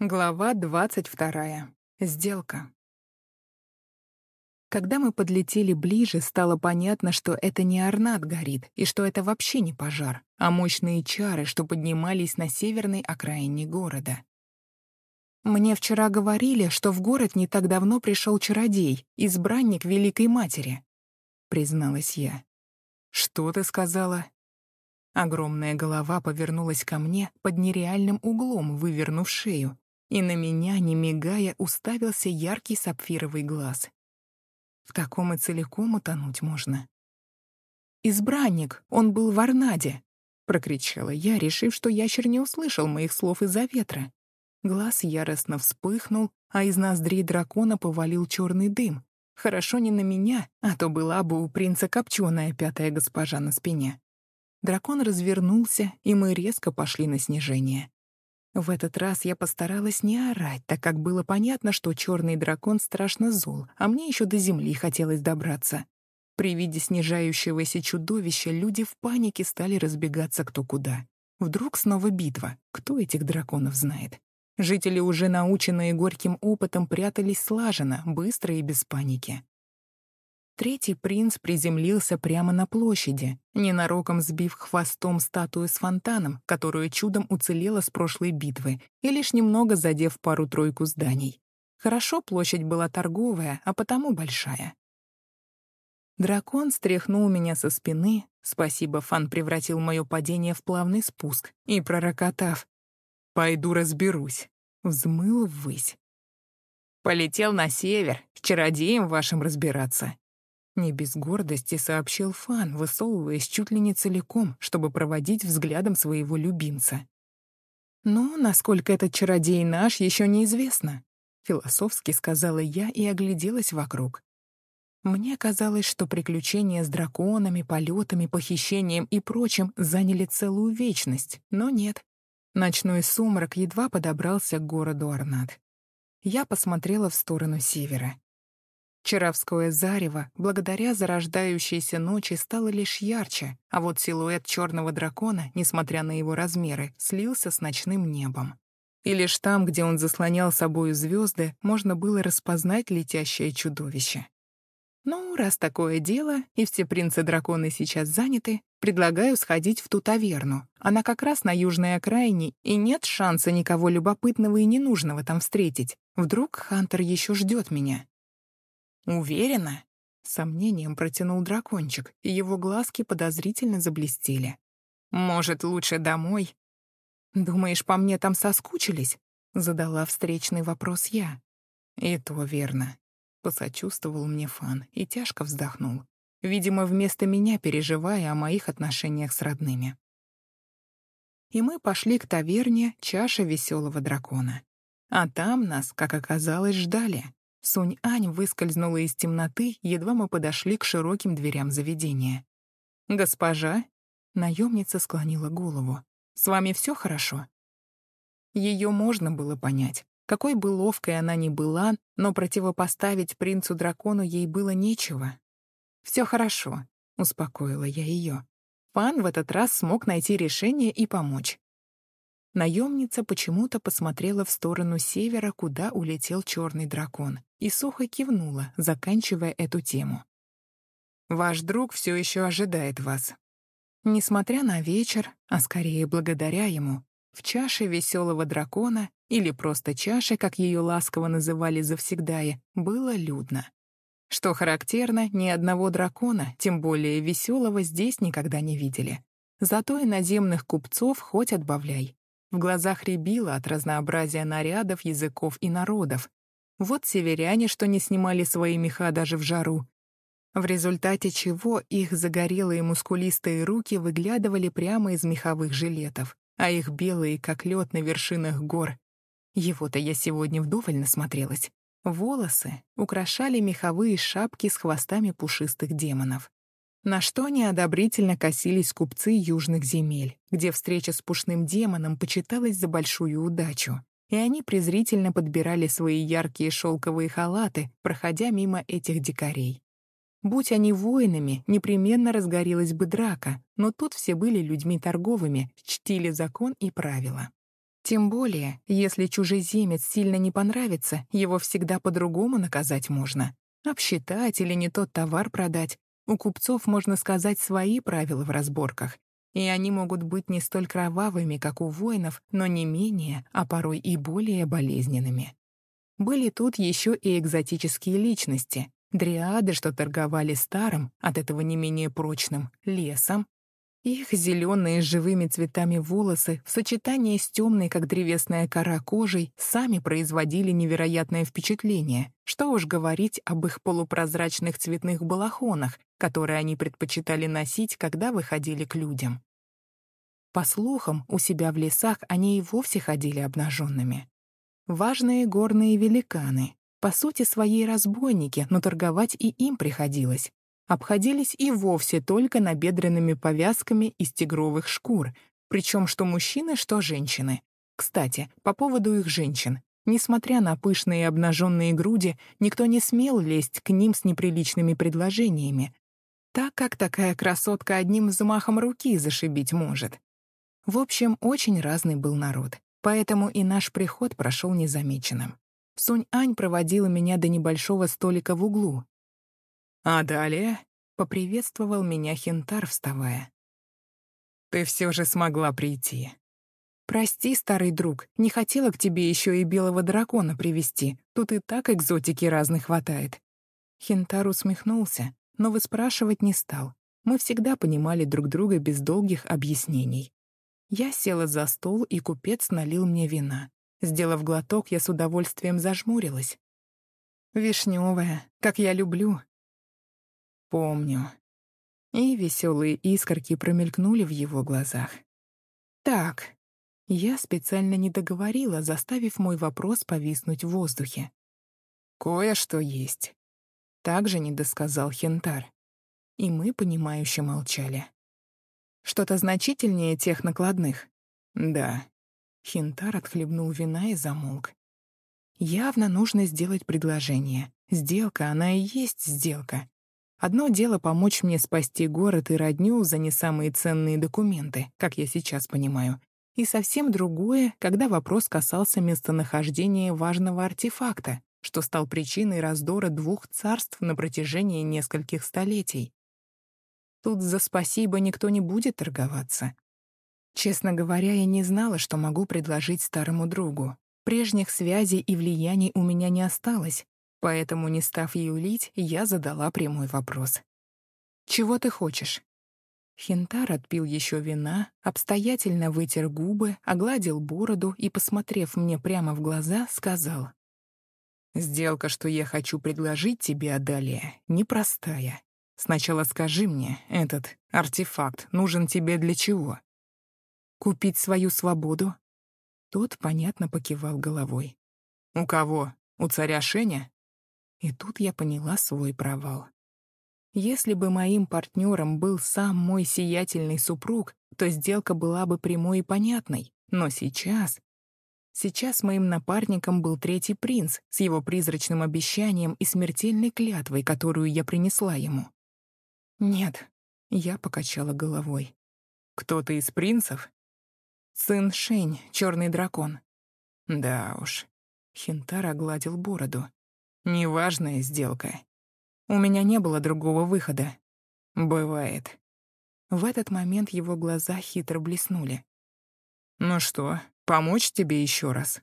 Глава 22. Сделка. Когда мы подлетели ближе, стало понятно, что это не орнат горит, и что это вообще не пожар, а мощные чары, что поднимались на северной окраине города. «Мне вчера говорили, что в город не так давно пришел чародей, избранник Великой Матери», — призналась я. «Что ты сказала?» Огромная голова повернулась ко мне под нереальным углом, вывернув шею, и на меня, не мигая, уставился яркий сапфировый глаз. В таком и целиком утонуть можно. «Избранник! Он был в Арнаде!» — прокричала я, решив, что ящер не услышал моих слов из-за ветра. Глаз яростно вспыхнул, а из ноздрей дракона повалил черный дым. Хорошо не на меня, а то была бы у принца копченая пятая госпожа на спине. Дракон развернулся, и мы резко пошли на снижение. В этот раз я постаралась не орать, так как было понятно, что черный дракон страшно зол, а мне еще до земли хотелось добраться. При виде снижающегося чудовища люди в панике стали разбегаться кто куда. Вдруг снова битва, кто этих драконов знает? Жители, уже наученные горьким опытом, прятались слаженно, быстро и без паники. Третий принц приземлился прямо на площади, ненароком сбив хвостом статую с фонтаном, которую чудом уцелела с прошлой битвы, и лишь немного задев пару-тройку зданий. Хорошо площадь была торговая, а потому большая. Дракон стряхнул меня со спины, спасибо, Фан превратил мое падение в плавный спуск, и, пророкотав «Пойду разберусь», взмыл ввысь. «Полетел на север, с чародеем вашим разбираться», не без гордости сообщил Фан, высовываясь чуть ли не целиком, чтобы проводить взглядом своего любимца. «Ну, насколько этот чародей наш, еще неизвестно», — философски сказала я и огляделась вокруг. Мне казалось, что приключения с драконами, полетами, похищением и прочим заняли целую вечность, но нет. Ночной сумрак едва подобрался к городу Арнат. Я посмотрела в сторону севера. Чаровское зарево, благодаря зарождающейся ночи, стало лишь ярче, а вот силуэт черного дракона, несмотря на его размеры, слился с ночным небом. И лишь там, где он заслонял собою звезды, можно было распознать летящее чудовище. Ну, раз такое дело, и все принцы-драконы сейчас заняты, предлагаю сходить в ту таверну. Она как раз на южной окраине, и нет шанса никого любопытного и ненужного там встретить. Вдруг Хантер еще ждет меня. «Уверена?» — сомнением протянул дракончик, и его глазки подозрительно заблестели. «Может, лучше домой?» «Думаешь, по мне там соскучились?» — задала встречный вопрос я. «И то верно», — посочувствовал мне Фан и тяжко вздохнул, видимо, вместо меня переживая о моих отношениях с родными. И мы пошли к таверне «Чаша веселого дракона». А там нас, как оказалось, ждали. Сунь-Ань выскользнула из темноты, едва мы подошли к широким дверям заведения. «Госпожа?» — наемница склонила голову. «С вами все хорошо?» Ее можно было понять. Какой бы ловкой она ни была, но противопоставить принцу-дракону ей было нечего. Все хорошо», — успокоила я ее. Пан в этот раз смог найти решение и помочь. Наемница почему-то посмотрела в сторону севера, куда улетел черный дракон, и сухо кивнула, заканчивая эту тему. «Ваш друг все еще ожидает вас». Несмотря на вечер, а скорее благодаря ему, в чаше веселого дракона, или просто чаше, как ее ласково называли завсегдая, было людно. Что характерно, ни одного дракона, тем более веселого, здесь никогда не видели. Зато и наземных купцов хоть отбавляй. В глазах рябило от разнообразия нарядов, языков и народов. Вот северяне, что не снимали свои меха даже в жару. В результате чего их загорелые мускулистые руки выглядывали прямо из меховых жилетов, а их белые, как лед на вершинах гор. Его-то я сегодня вдоволь насмотрелась. Волосы украшали меховые шапки с хвостами пушистых демонов. На что неодобрительно косились купцы южных земель, где встреча с пушным демоном почиталась за большую удачу, и они презрительно подбирали свои яркие шелковые халаты, проходя мимо этих дикарей. Будь они воинами, непременно разгорелась бы драка, но тут все были людьми торговыми, чтили закон и правила. Тем более, если чужеземец сильно не понравится, его всегда по-другому наказать можно. Обсчитать или не тот товар продать. У купцов, можно сказать, свои правила в разборках. И они могут быть не столь кровавыми, как у воинов, но не менее, а порой и более болезненными. Были тут еще и экзотические личности. Дриады, что торговали старым, от этого не менее прочным, лесом, их зеленые с живыми цветами волосы в сочетании с темной, как древесная кора кожей, сами производили невероятное впечатление. Что уж говорить об их полупрозрачных цветных балахонах, которые они предпочитали носить, когда выходили к людям. По слухам, у себя в лесах они и вовсе ходили обнаженными. Важные горные великаны, по сути своей разбойники, но торговать и им приходилось обходились и вовсе только набедренными повязками из тигровых шкур, причем что мужчины, что женщины. Кстати, по поводу их женщин. Несмотря на пышные обнаженные груди, никто не смел лезть к ним с неприличными предложениями, так как такая красотка одним замахом руки зашибить может. В общем, очень разный был народ, поэтому и наш приход прошел незамеченным. Сунь-Ань проводила меня до небольшого столика в углу, «А далее?» — поприветствовал меня Хинтар, вставая. «Ты все же смогла прийти». «Прости, старый друг, не хотела к тебе еще и белого дракона привести. Тут и так экзотики разных хватает». Хинтар усмехнулся, но выспрашивать не стал. Мы всегда понимали друг друга без долгих объяснений. Я села за стол, и купец налил мне вина. Сделав глоток, я с удовольствием зажмурилась. «Вишневая, как я люблю», Помню. И веселые искорки промелькнули в его глазах. Так, я специально не договорила, заставив мой вопрос повиснуть в воздухе. Кое-что есть. Также не досказал Хентар. И мы, понимающе молчали. Что-то значительнее тех накладных? Да. Хинтар отхлебнул вина и замолк. Явно нужно сделать предложение. Сделка, она и есть сделка. Одно дело помочь мне спасти город и родню за не самые ценные документы, как я сейчас понимаю, и совсем другое, когда вопрос касался местонахождения важного артефакта, что стал причиной раздора двух царств на протяжении нескольких столетий. Тут за спасибо никто не будет торговаться. Честно говоря, я не знала, что могу предложить старому другу. Прежних связей и влияний у меня не осталось, Поэтому, не став юлить, я задала прямой вопрос. «Чего ты хочешь?» Хинтар отпил еще вина, обстоятельно вытер губы, огладил бороду и, посмотрев мне прямо в глаза, сказал. «Сделка, что я хочу предложить тебе, Адалия, непростая. Сначала скажи мне, этот артефакт нужен тебе для чего?» «Купить свою свободу?» Тот, понятно, покивал головой. «У кого? У царя Шеня?» И тут я поняла свой провал. Если бы моим партнером был сам мой сиятельный супруг, то сделка была бы прямой и понятной. Но сейчас... Сейчас моим напарником был третий принц с его призрачным обещанием и смертельной клятвой, которую я принесла ему. «Нет», — я покачала головой. «Кто-то из принцев?» «Сын Шень, черный дракон». «Да уж». Хинтар огладил бороду. Неважная сделка. У меня не было другого выхода. Бывает. В этот момент его глаза хитро блеснули. «Ну что, помочь тебе еще раз?»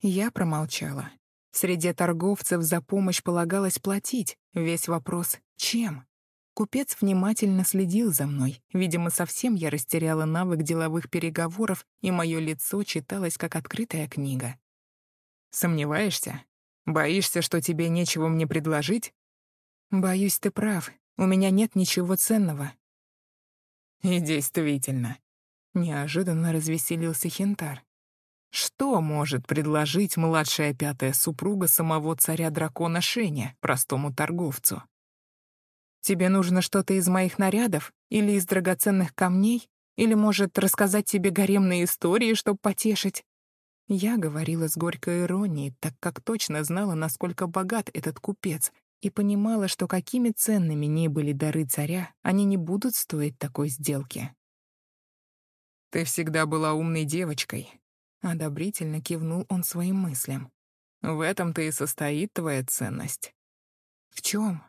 Я промолчала. Среди торговцев за помощь полагалось платить. Весь вопрос — чем? Купец внимательно следил за мной. Видимо, совсем я растеряла навык деловых переговоров, и мое лицо читалось как открытая книга. «Сомневаешься?» Боишься, что тебе нечего мне предложить? Боюсь, ты прав. У меня нет ничего ценного. И действительно. Неожиданно развеселился Хентар. Что может предложить младшая пятая супруга самого царя-дракона Шеня, простому торговцу? Тебе нужно что-то из моих нарядов или из драгоценных камней? Или, может, рассказать тебе гаремные истории, чтобы потешить? Я говорила с горькой иронией, так как точно знала, насколько богат этот купец, и понимала, что какими ценными ни были дары царя, они не будут стоить такой сделки. «Ты всегда была умной девочкой. Одобрительно кивнул он своим мыслям. В этом-то и состоит твоя ценность. В чем?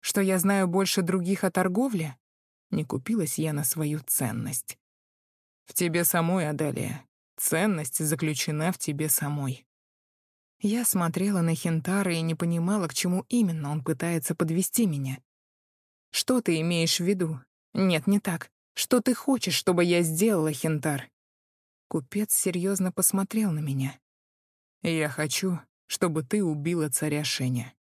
Что я знаю больше других о торговле? Не купилась я на свою ценность. В тебе самой, Адалия. Ценность заключена в тебе самой. Я смотрела на Хинтара и не понимала, к чему именно он пытается подвести меня. Что ты имеешь в виду? Нет, не так. Что ты хочешь, чтобы я сделала, Хинтар? Купец серьезно посмотрел на меня. Я хочу, чтобы ты убила царя Шеня.